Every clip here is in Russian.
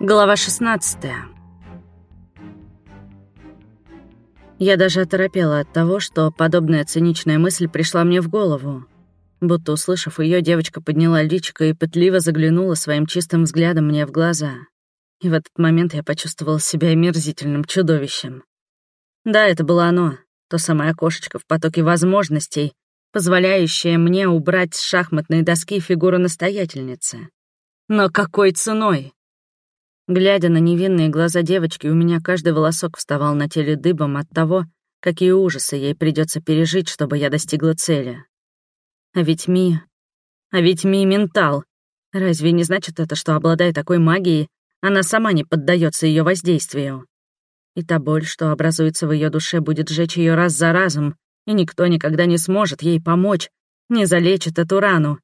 Глава 16 Я даже оторопела от того, что подобная циничная мысль пришла мне в голову. Будто услышав ее, девочка подняла личико и пытливо заглянула своим чистым взглядом мне в глаза. И в этот момент я почувствовала себя омерзительным чудовищем. Да, это было оно, то самое окошечко в потоке возможностей, позволяющее мне убрать с шахматной доски фигуру настоятельницы. Но какой ценой? Глядя на невинные глаза девочки, у меня каждый волосок вставал на теле дыбом от того, какие ужасы ей придется пережить, чтобы я достигла цели. А ведь Ми... А ведь Ми — ментал. Разве не значит это, что, обладая такой магией, она сама не поддается ее воздействию? И та боль, что образуется в ее душе, будет жечь ее раз за разом, и никто никогда не сможет ей помочь, не залечит эту рану.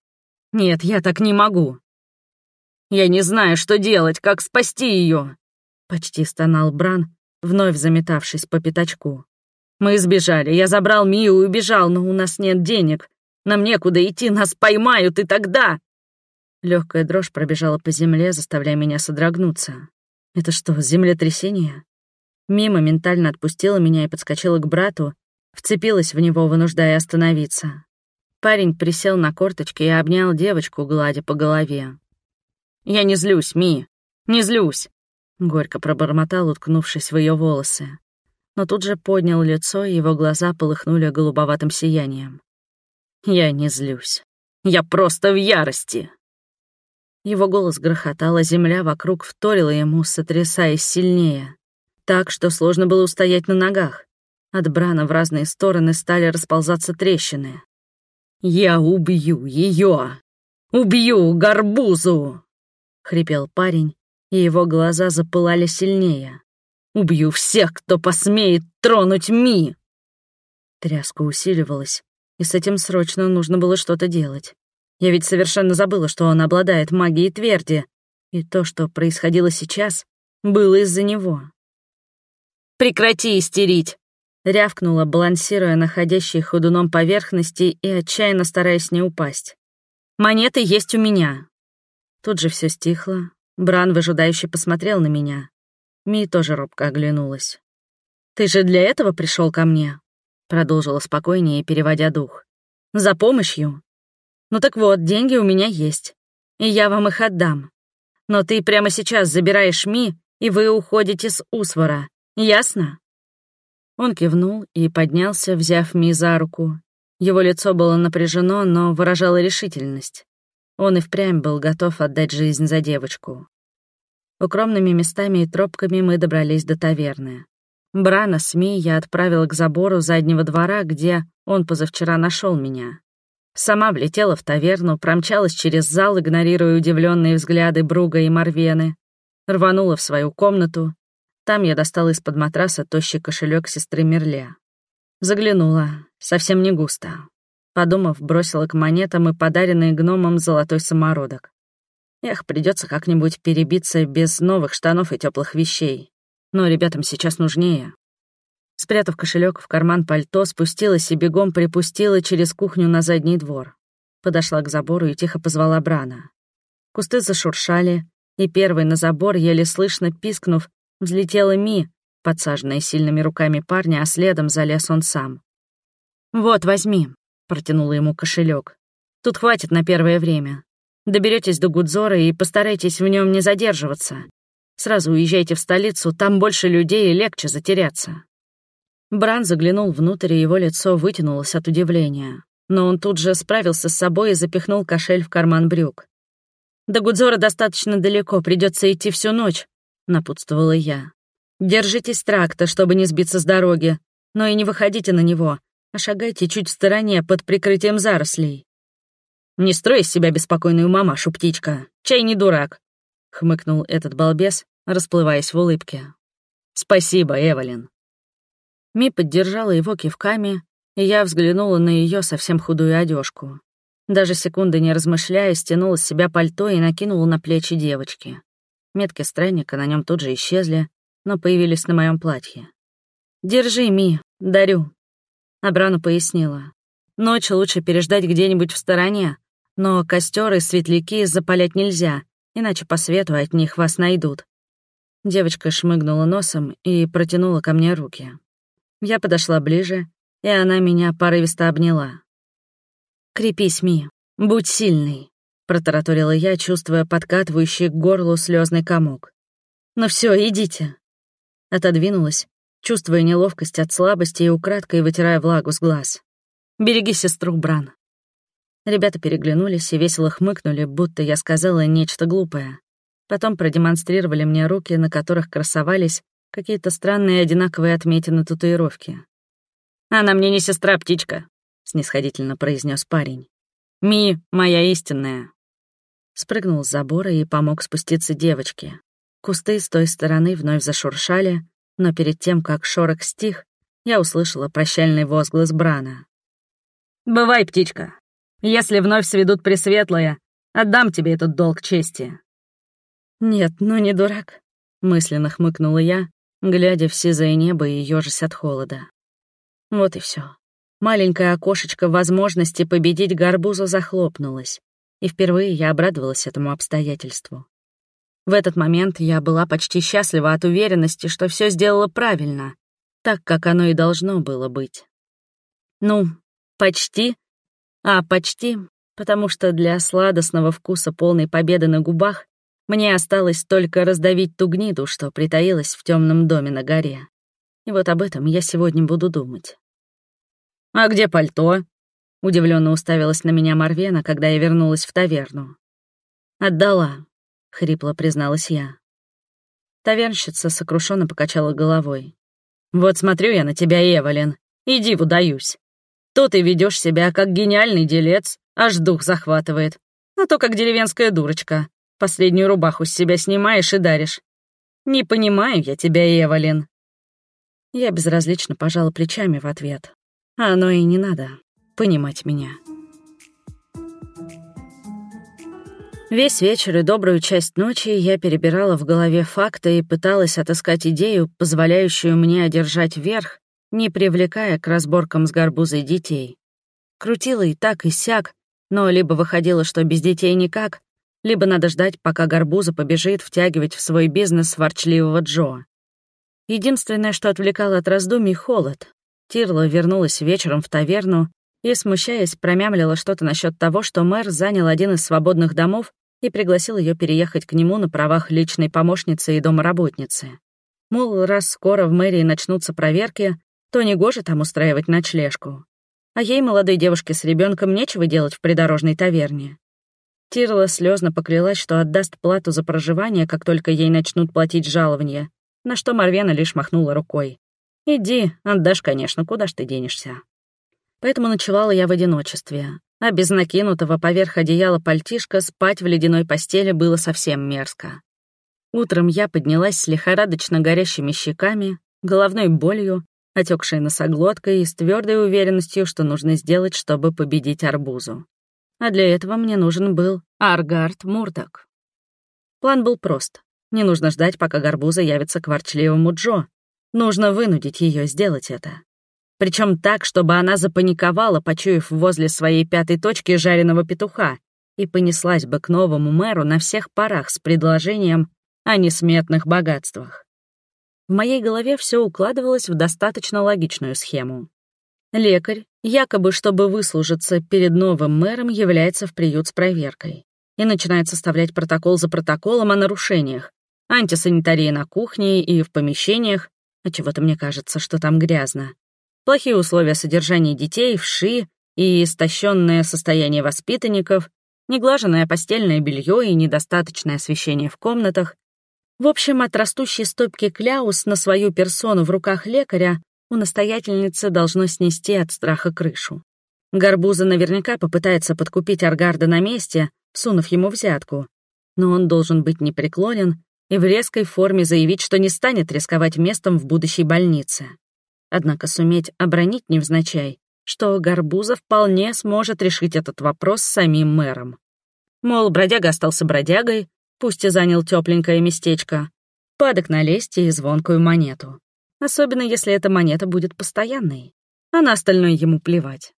Нет, я так не могу. Я не знаю, что делать, как спасти ее!» Почти стонал Бран, вновь заметавшись по пятачку. «Мы сбежали, я забрал Мию и убежал, но у нас нет денег. Нам некуда идти, нас поймают, и тогда...» Легкая дрожь пробежала по земле, заставляя меня содрогнуться. «Это что, землетрясение?» Мимо ментально отпустила меня и подскочила к брату, вцепилась в него, вынуждая остановиться. Парень присел на корточки и обнял девочку, гладя по голове. «Я не злюсь, Ми, не злюсь!» Горько пробормотал, уткнувшись в ее волосы. Но тут же поднял лицо, и его глаза полыхнули голубоватым сиянием. «Я не злюсь. Я просто в ярости!» Его голос грохотал, а земля вокруг вторила ему, сотрясаясь сильнее. Так, что сложно было устоять на ногах. От брана в разные стороны стали расползаться трещины. «Я убью ее! Убью горбузу!» — хрипел парень, и его глаза запылали сильнее. «Убью всех, кто посмеет тронуть Ми!» Тряска усиливалась, и с этим срочно нужно было что-то делать. Я ведь совершенно забыла, что он обладает магией тверди, и то, что происходило сейчас, было из-за него. «Прекрати истерить!» — рявкнула, балансируя на ходящей ходуном поверхности и отчаянно стараясь не упасть. «Монеты есть у меня, Тут же все стихло. Бран выжидающе посмотрел на меня. Ми тоже робко оглянулась. «Ты же для этого пришел ко мне?» Продолжила спокойнее, переводя дух. «За помощью? Ну так вот, деньги у меня есть, и я вам их отдам. Но ты прямо сейчас забираешь Ми, и вы уходите с Усвора. Ясно?» Он кивнул и поднялся, взяв Ми за руку. Его лицо было напряжено, но выражало решительность. Он и впрямь был готов отдать жизнь за девочку. Укромными местами и тропками мы добрались до таверны. Брана с Ми я отправила к забору заднего двора, где он позавчера нашел меня. Сама влетела в таверну, промчалась через зал, игнорируя удивленные взгляды Бруга и Марвены, рванула в свою комнату. Там я достала из-под матраса тощий кошелек сестры Мерле. Заглянула, совсем не густо. Подумав, бросила к монетам и подаренный гномом золотой самородок. Эх, придется как-нибудь перебиться без новых штанов и теплых вещей. Но ребятам сейчас нужнее. Спрятав кошелек в карман пальто, спустилась и бегом припустила через кухню на задний двор. Подошла к забору и тихо позвала Брана. Кусты зашуршали, и первый на забор, еле слышно пискнув, взлетела Ми, подсаженная сильными руками парня, а следом залез он сам. «Вот, возьми», протянула ему кошелек. Тут хватит на первое время. Доберетесь до Гудзора и постарайтесь в нем не задерживаться. Сразу уезжайте в столицу, там больше людей и легче затеряться. Бран заглянул внутрь, и его лицо вытянулось от удивления. Но он тут же справился с собой и запихнул кошель в карман брюк. «До Гудзора достаточно далеко, придется идти всю ночь», — напутствовала я. «Держитесь тракта, чтобы не сбиться с дороги, но и не выходите на него, а шагайте чуть в стороне под прикрытием зарослей. «Не строй из себя беспокойную мамашу, птичка, чай не дурак», — хмыкнул этот балбес, расплываясь в улыбке. «Спасибо, Эвелин». Ми поддержала его кивками, и я взглянула на ее совсем худую одежку. Даже секунды не размышляя, стянула с себя пальто и накинула на плечи девочки. Метки странника на нем тут же исчезли, но появились на моем платье. «Держи, Ми, дарю», Абрану пояснила. «Ночь лучше переждать где-нибудь в стороне, но костер и светляки запалять нельзя, иначе по свету от них вас найдут. Девочка шмыгнула носом и протянула ко мне руки. Я подошла ближе, и она меня порывисто обняла. «Крепись, Ми, будь сильный», — протараторила я, чувствуя подкатывающий к горлу слезный комок. «Ну все, идите». Отодвинулась, чувствуя неловкость от слабости и украдкой вытирая влагу с глаз. «Береги сестру, Бран». Ребята переглянулись и весело хмыкнули, будто я сказала нечто глупое. Потом продемонстрировали мне руки, на которых красовались какие-то странные одинаковые отметины татуировки. «Она мне не сестра-птичка», — снисходительно произнес парень. «Ми — моя истинная». Спрыгнул с забора и помог спуститься девочке. Кусты с той стороны вновь зашуршали, но перед тем, как шорох стих, я услышала прощальный возглас Брана. «Бывай, птичка. Если вновь сведут Пресветлое, отдам тебе этот долг чести». «Нет, ну не дурак», — мысленно хмыкнула я, глядя в сизое небо и ёжась от холода. Вот и все. Маленькое окошечко возможности победить горбузу захлопнулось, и впервые я обрадовалась этому обстоятельству. В этот момент я была почти счастлива от уверенности, что все сделала правильно, так, как оно и должно было быть. Ну, почти. А почти, потому что для сладостного вкуса полной победы на губах мне осталось только раздавить ту гниду, что притаилась в темном доме на горе. И вот об этом я сегодня буду думать. «А где пальто?» — удивленно уставилась на меня Марвена, когда я вернулась в таверну. «Отдала», — хрипло призналась я. Тавернщица сокрушенно покачала головой. «Вот смотрю я на тебя, Эвелин, и диву даюсь. То ты ведешь себя как гениальный делец, аж дух захватывает, а то как деревенская дурочка. Последнюю рубаху с себя снимаешь и даришь. Не понимаю я тебя, Эвелин». Я безразлично пожала плечами в ответ. А оно и не надо понимать меня. Весь вечер и добрую часть ночи я перебирала в голове факты и пыталась отыскать идею, позволяющую мне одержать верх, не привлекая к разборкам с горбузой детей. Крутила и так, и сяк, но либо выходило, что без детей никак, либо надо ждать, пока Горбуза побежит втягивать в свой бизнес ворчливого Джо. Единственное, что отвлекало от раздумий — холод. Тирла вернулась вечером в таверну и, смущаясь, промямлила что-то насчет того, что мэр занял один из свободных домов и пригласил ее переехать к нему на правах личной помощницы и домоработницы. Мол, раз скоро в мэрии начнутся проверки, то негоже там устраивать ночлежку. А ей, молодой девушке с ребенком, нечего делать в придорожной таверне. Тирла слезно поклялась, что отдаст плату за проживание, как только ей начнут платить жалования, на что Марвена лишь махнула рукой. «Иди, отдашь, конечно, куда ж ты денешься?» Поэтому ночевала я в одиночестве, а без накинутого поверх одеяла пальтишка спать в ледяной постели было совсем мерзко. Утром я поднялась с лихорадочно горящими щеками, головной болью, отекшей носоглоткой и с твердой уверенностью, что нужно сделать, чтобы победить арбузу а для этого мне нужен был Аргард Муртак. План был прост. Не нужно ждать, пока Горбуза явится к ворчливому Джо. Нужно вынудить ее сделать это. Причем так, чтобы она запаниковала, почуяв возле своей пятой точки жареного петуха, и понеслась бы к новому мэру на всех парах с предложением о несметных богатствах. В моей голове все укладывалось в достаточно логичную схему. Лекарь, якобы чтобы выслужиться перед новым мэром, является в приют с проверкой и начинает составлять протокол за протоколом о нарушениях, антисанитарии на кухне и в помещениях, а чего-то мне кажется, что там грязно, плохие условия содержания детей, вши и истощенное состояние воспитанников, неглаженное постельное белье и недостаточное освещение в комнатах. В общем, от растущей стопки кляус на свою персону в руках лекаря у настоятельницы должно снести от страха крышу. Горбуза наверняка попытается подкупить Аргарда на месте, всунув ему взятку, но он должен быть непреклонен и в резкой форме заявить, что не станет рисковать местом в будущей больнице. Однако суметь обронить невзначай, что Горбуза вполне сможет решить этот вопрос самим мэром. Мол, бродяга остался бродягой, пусть и занял тепленькое местечко, падок на лесте и звонкую монету особенно если эта монета будет постоянной, а на остальное ему плевать.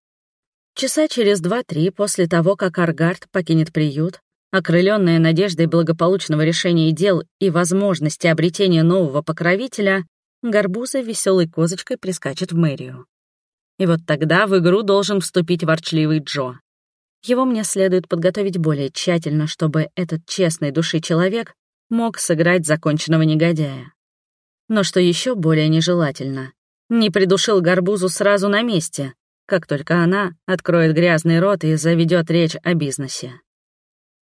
Часа через два-три после того, как Аргард покинет приют, окрыленная надеждой благополучного решения дел и возможности обретения нового покровителя, Горбуза веселой козочкой прискачет в мэрию. И вот тогда в игру должен вступить ворчливый Джо. Его мне следует подготовить более тщательно, чтобы этот честный души человек мог сыграть законченного негодяя. Но что еще более нежелательно, не придушил Горбузу сразу на месте, как только она откроет грязный рот и заведет речь о бизнесе.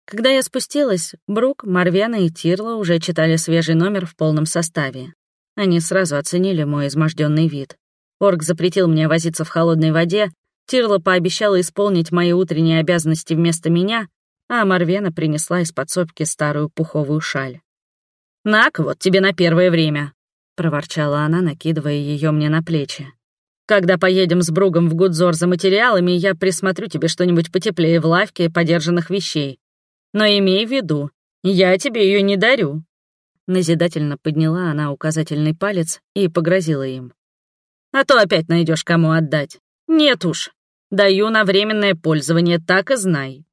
Когда я спустилась, Брук, Марвена и Тирла уже читали свежий номер в полном составе. Они сразу оценили мой изможденный вид. Орк запретил мне возиться в холодной воде, Тирла пообещала исполнить мои утренние обязанности вместо меня, а Марвена принесла из подсобки старую пуховую шаль. «На-ка вот тебе на первое время», — проворчала она, накидывая ее мне на плечи. «Когда поедем с Бругом в Гудзор за материалами, я присмотрю тебе что-нибудь потеплее в лавке подержанных вещей. Но имей в виду, я тебе ее не дарю». Назидательно подняла она указательный палец и погрозила им. «А то опять найдешь кому отдать. Нет уж, даю на временное пользование, так и знай».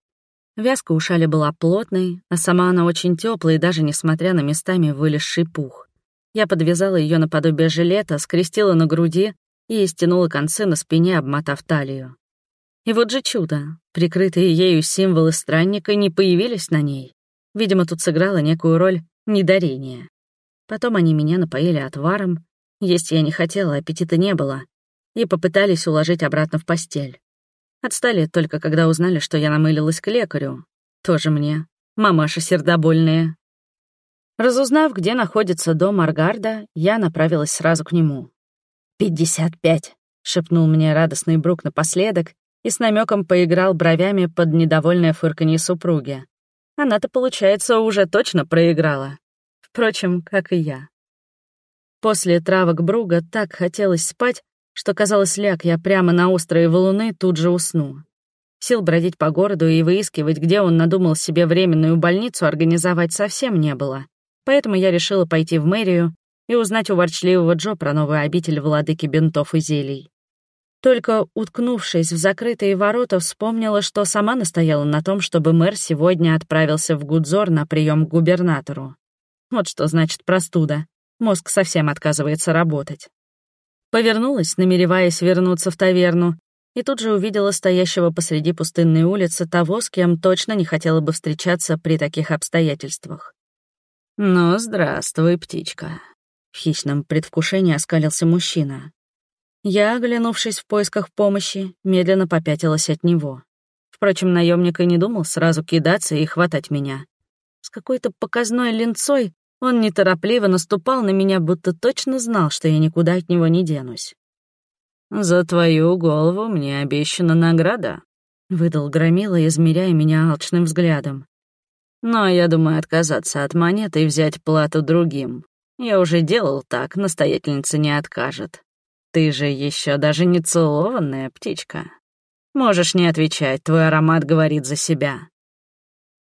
Вязка у шали была плотной, а сама она очень теплая, даже несмотря на местами вылезший пух. Я подвязала ее наподобие жилета, скрестила на груди и стянула концы на спине, обмотав талию. И вот же чудо, прикрытые ею символы странника не появились на ней. Видимо, тут сыграла некую роль недарения. Потом они меня напоили отваром, есть я не хотела, аппетита не было, и попытались уложить обратно в постель. Отстали только когда узнали, что я намылилась к лекарю. Тоже мне. Мамаша сердобольная. Разузнав, где находится дом Аргарда, я направилась сразу к нему. «Пятьдесят пять», — шепнул мне радостный Брук напоследок и с намеком поиграл бровями под недовольное фырканье супруги. Она-то, получается, уже точно проиграла. Впрочем, как и я. После травок Бруга так хотелось спать, что, казалось, ляг я прямо на острые валуны, тут же усну. Сил бродить по городу и выискивать, где он надумал себе временную больницу организовать, совсем не было. Поэтому я решила пойти в мэрию и узнать у ворчливого Джо про новую обитель владыки бинтов и зелий. Только уткнувшись в закрытые ворота, вспомнила, что сама настояла на том, чтобы мэр сегодня отправился в Гудзор на прием к губернатору. Вот что значит простуда. Мозг совсем отказывается работать. Повернулась, намереваясь вернуться в таверну, и тут же увидела стоящего посреди пустынной улицы того, с кем точно не хотела бы встречаться при таких обстоятельствах. «Ну, здравствуй, птичка», — в хищном предвкушении оскалился мужчина. Я, оглянувшись в поисках помощи, медленно попятилась от него. Впрочем, наемник и не думал сразу кидаться и хватать меня. С какой-то показной линцой он неторопливо наступал на меня, будто точно знал, что я никуда от него не денусь. «За твою голову мне обещана награда», — выдал Громила, измеряя меня алчным взглядом. «Но я думаю отказаться от монеты и взять плату другим. Я уже делал так, настоятельница не откажет. Ты же еще даже не целованная птичка. Можешь не отвечать, твой аромат говорит за себя».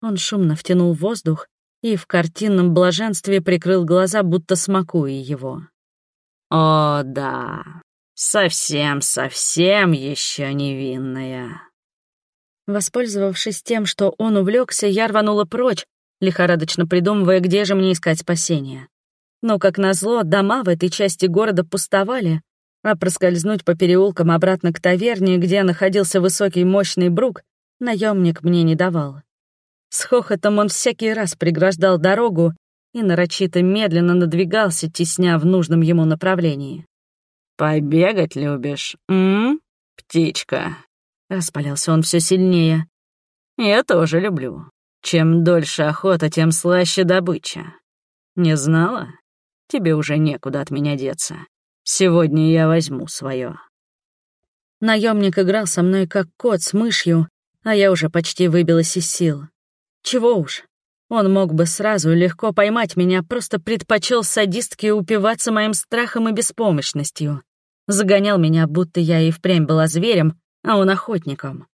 Он шумно втянул воздух, и в картинном блаженстве прикрыл глаза, будто смакуя его. «О, да, совсем-совсем еще невинная». Воспользовавшись тем, что он увлекся, я рванула прочь, лихорадочно придумывая, где же мне искать спасения. Но, как назло, дома в этой части города пустовали, а проскользнуть по переулкам обратно к таверне, где находился высокий мощный брук, наемник мне не давал. С хохотом он всякий раз преграждал дорогу и нарочито медленно надвигался, тесня в нужном ему направлении. «Побегать любишь, м, птичка?» — распалялся он все сильнее. «Я тоже люблю. Чем дольше охота, тем слаще добыча. Не знала? Тебе уже некуда от меня деться. Сегодня я возьму свое. Наемник играл со мной как кот с мышью, а я уже почти выбилась из сил. Чего уж. Он мог бы сразу легко поймать меня, просто предпочел садистке упиваться моим страхом и беспомощностью. Загонял меня, будто я и впрямь была зверем, а он охотником.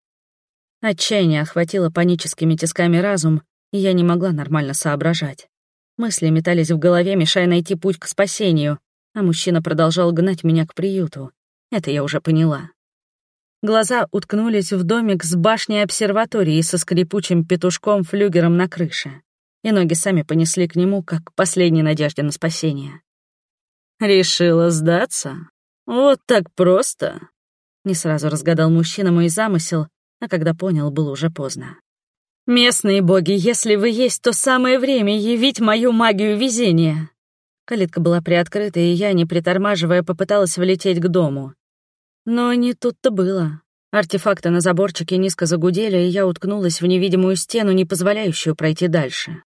Отчаяние охватило паническими тисками разум, и я не могла нормально соображать. Мысли метались в голове, мешая найти путь к спасению, а мужчина продолжал гнать меня к приюту. Это я уже поняла. Глаза уткнулись в домик с башней обсерватории со скрипучим петушком-флюгером на крыше, и ноги сами понесли к нему, как к последней надежде на спасение. «Решила сдаться? Вот так просто?» Не сразу разгадал мужчина мой замысел, а когда понял, было уже поздно. «Местные боги, если вы есть, то самое время явить мою магию везения!» Калитка была приоткрыта, и я, не притормаживая, попыталась влететь к дому. Но не тут-то было. Артефакты на заборчике низко загудели, и я уткнулась в невидимую стену, не позволяющую пройти дальше.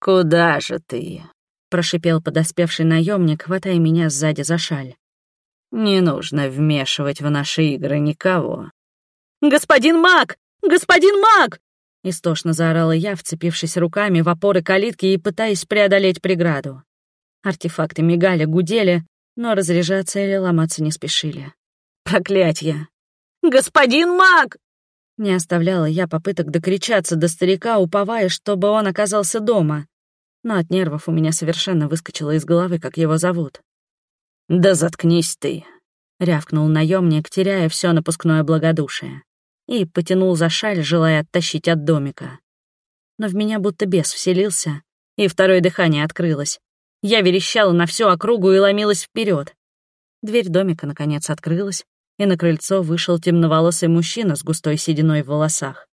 «Куда же ты?» — прошипел подоспевший наемник, хватая меня сзади за шаль. «Не нужно вмешивать в наши игры никого». «Господин маг! Господин маг!» Истошно заорала я, вцепившись руками в опоры калитки и пытаясь преодолеть преграду. Артефакты мигали, гудели, но разряжаться или ломаться не спешили. Проклятье! «Господин маг!» Не оставляла я попыток докричаться до старика, уповая, чтобы он оказался дома. Но от нервов у меня совершенно выскочило из головы, как его зовут. «Да заткнись ты!» — рявкнул наемник, теряя все напускное благодушие, и потянул за шаль, желая оттащить от домика. Но в меня будто бес вселился, и второе дыхание открылось. Я верещала на всю округу и ломилась вперед. Дверь домика, наконец, открылась, и на крыльцо вышел темноволосый мужчина с густой сединой в волосах.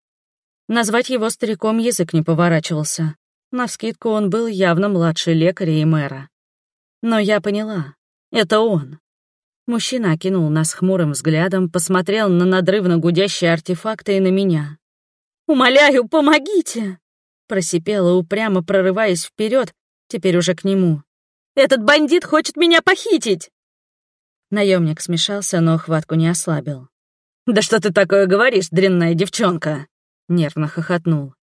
Назвать его стариком язык не поворачивался. Навскидку он был явно младше лекаря и мэра. Но я поняла. Это он. Мужчина окинул нас хмурым взглядом, посмотрел на надрывно гудящие артефакты и на меня. «Умоляю, помогите!» Просипела, упрямо прорываясь вперед, теперь уже к нему. «Этот бандит хочет меня похитить!» Наемник смешался, но хватку не ослабил. «Да что ты такое говоришь, дрянная девчонка?» — нервно хохотнул.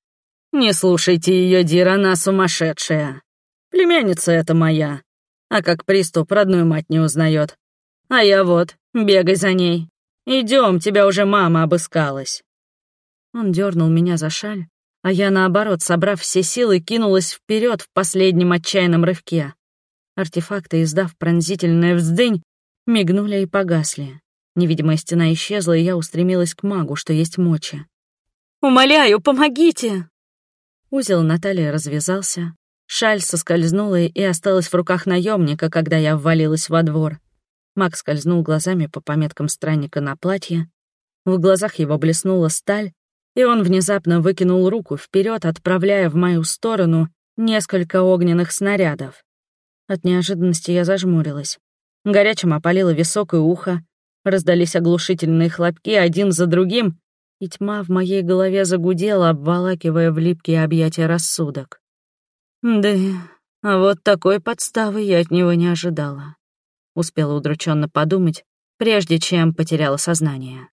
«Не слушайте ее, Дир, она сумасшедшая. Племянница это моя, а как приступ родную мать не узнает. А я вот, бегай за ней. Идем, тебя уже мама обыскалась». Он дернул меня за шаль, а я, наоборот, собрав все силы, кинулась вперед в последнем отчаянном рывке. Артефакты, издав пронзительное вздынь, мигнули и погасли. Невидимая стена исчезла, и я устремилась к магу, что есть мочи. «Умоляю, помогите!» Узел Натальи развязался, шаль соскользнула и осталась в руках наемника, когда я ввалилась во двор. Маг скользнул глазами по пометкам странника на платье. В глазах его блеснула сталь, и он внезапно выкинул руку вперед, отправляя в мою сторону несколько огненных снарядов. От неожиданности я зажмурилась. Горячим опалило висок и ухо, раздались оглушительные хлопки один за другим, и тьма в моей голове загудела, обволакивая в липкие объятия рассудок. Да, вот такой подставы я от него не ожидала. Успела удрученно подумать, прежде чем потеряла сознание.